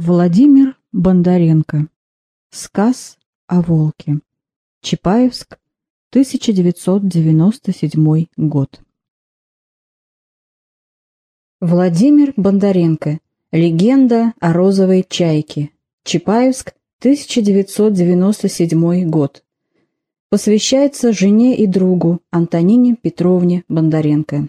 Владимир Бондаренко. Сказ о волке. Чапаевск, 1997 год. Владимир Бондаренко. Легенда о розовой чайке. Чапаевск, 1997 год. Посвящается жене и другу Антонине Петровне Бондаренко.